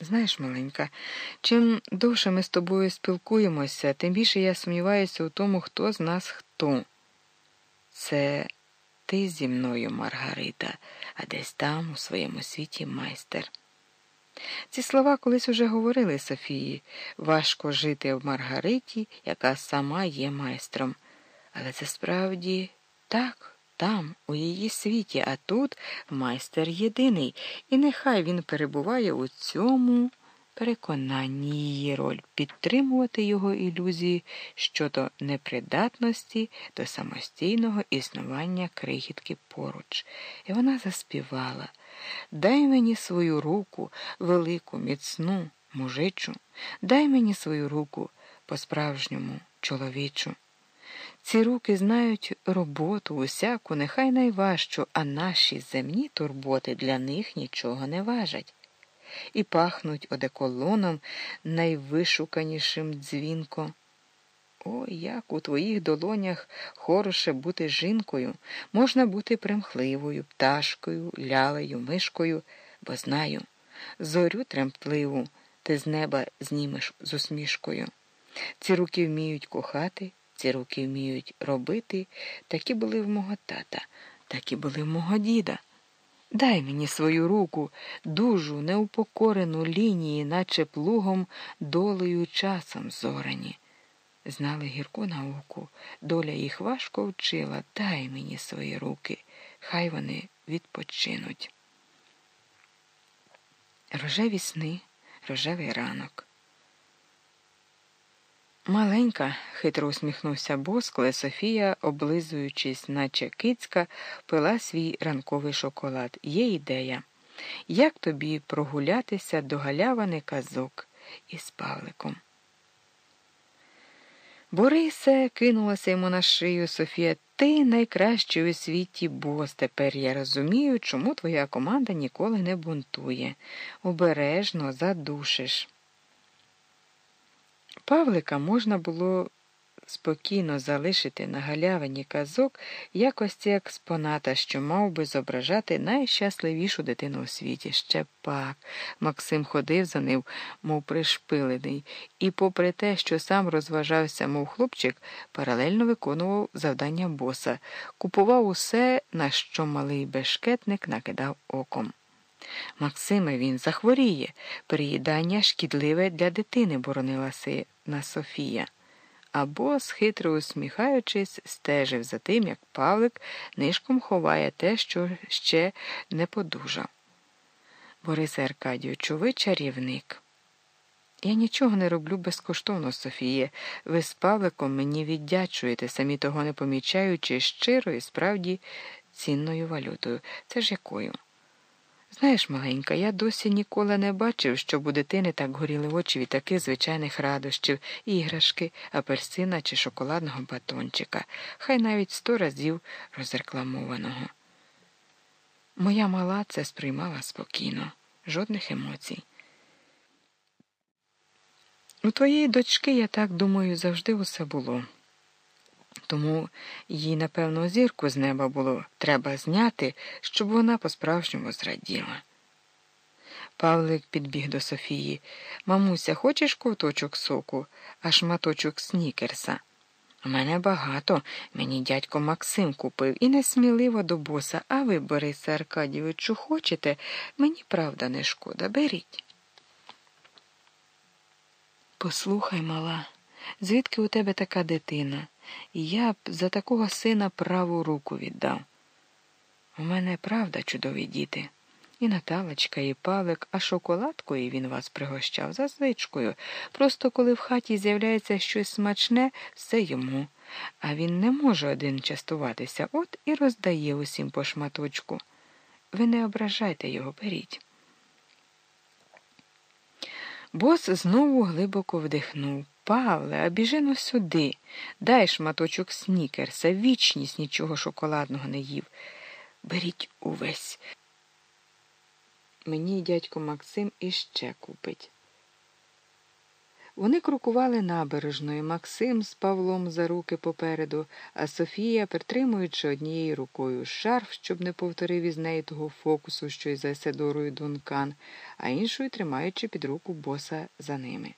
Знаєш, маленька, чим довше ми з тобою спілкуємося, тим більше я сумніваюся у тому, хто з нас хто. Це ти зі мною, Маргарита, а десь там, у своєму світі, майстер. Ці слова колись уже говорили Софії важко жити в Маргариті, яка сама є майстром. Але це справді так там, у її світі, а тут майстер єдиний, і нехай він перебуває у цьому переконанні її роль підтримувати його ілюзії щодо непридатності до самостійного існування крихітки поруч. І вона заспівала Дай мені свою руку, велику, міцну, мужичу, дай мені свою руку по-справжньому чоловічу. Ці руки знають роботу, усяку, нехай найважчу, а наші земні турботи для них нічого не важать. І пахнуть одеколоном найвишуканішим дзвінко. О, як у твоїх долонях хороше бути жінкою, можна бути примхливою, пташкою, лялею, мишкою, бо знаю, зорю тремтливу ти з неба знімеш з усмішкою. Ці руки вміють кохати. Ці руки вміють робити, такі були в мого тата, такі були в мого діда. Дай мені свою руку, дужу, неупокорену лінії, наче плугом долею часом зорані. Знали гірку науку, доля їх важко вчила. Дай мені свої руки, хай вони відпочинуть. Рожеві сни, рожевий ранок. Маленька, хитро усміхнувся бос, коли Софія, облизуючись, наче кицька, пила свій ранковий шоколад. Є ідея. Як тобі прогулятися до галявини казок із Павликом? Борисе, кинулася йому на шию Софія. Ти найкращий у світі бос. Тепер я розумію, чому твоя команда ніколи не бунтує. Обережно задушиш. Павлика можна було спокійно залишити на галявині казок якості експоната, що мав би зображати найщасливішу дитину у світі. Ще пак. Максим ходив за ним, мов пришпилений, і, попри те, що сам розважався, мов хлопчик, паралельно виконував завдання боса, купував усе, на що малий бешкетник накидав оком. Максиме, він захворіє. Приїдання шкідливе для дитини, боронила сина Софія. Або, схитро усміхаючись, стежив за тим, як Павлик нишком ховає те, що ще не подужав. Борисе Аркадійовичу, ви чарівник. Я нічого не роблю безкоштовно, Софіє. Ви з Павликом мені віддячуєте, самі того не помічаючи щиро і справді цінною валютою. Це ж якою? Знаєш, маленька, я досі ніколи не бачив, щоб у дитини так горіли очі від таких звичайних радощів, іграшки, апельсина чи шоколадного батончика, хай навіть сто разів розрекламованого. Моя мала це сприймала спокійно, жодних емоцій. У твоєї дочки, я так думаю, завжди усе було. Тому їй, напевно, зірку з неба було треба зняти, щоб вона по-справжньому зраділа. Павлик підбіг до Софії. Мамуся, хочеш ковточок соку, а шматочок снікерса? У мене багато, мені дядько Максим купив і несміливо до боса, а ви, Борисе Аркадійовичу, хочете? Мені правда не шкода, беріть. Послухай, мала, звідки у тебе така дитина? Я б за такого сина праву руку віддав. У мене правда чудові діти. І Наталочка, і палик, а шоколадкою він вас пригощав за звичкою. Просто коли в хаті з'являється щось смачне, все йому. А він не може один частуватися, от і роздає усім по шматочку. Ви не ображайте його, беріть. Бос знову глибоко вдихнув. Павле, а біжи ну сюди. Дай шматочок снікерса, вічність нічого шоколадного не їв. Беріть увесь. Мені дядько Максим іще купить. Вони крокували набережною Максим з Павлом за руки попереду, а Софія, притримуючи однією рукою шарф, щоб не повторив із неї того фокусу, що й за Седорою Дункан, а іншою тримаючи під руку боса за ними.